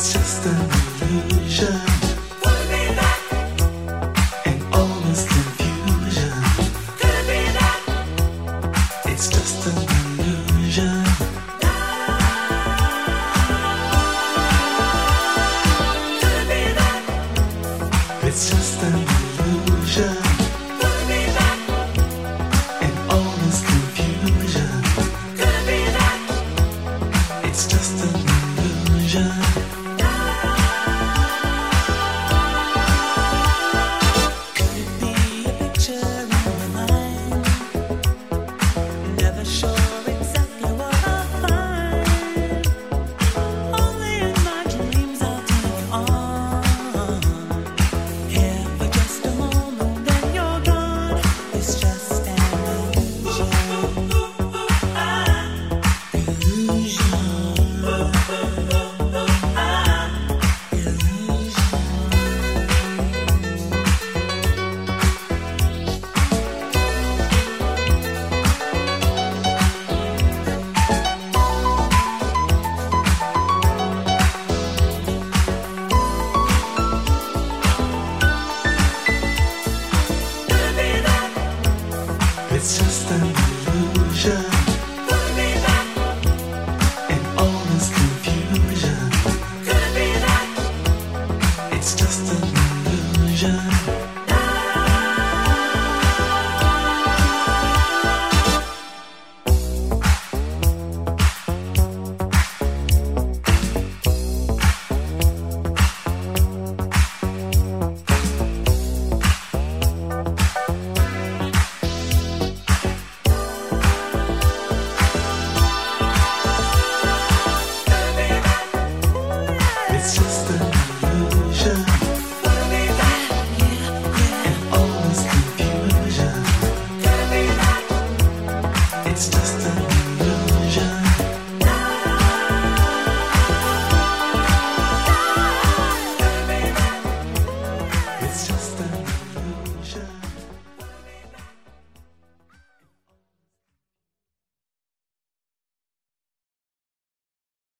It's just an illusion. Could be that. And all this confusion. Could be that. It's just an illusion. Be that. It's just an illusion. Could be that. And all this confusion. Could be that. It's just an illusion. it's just an illusion.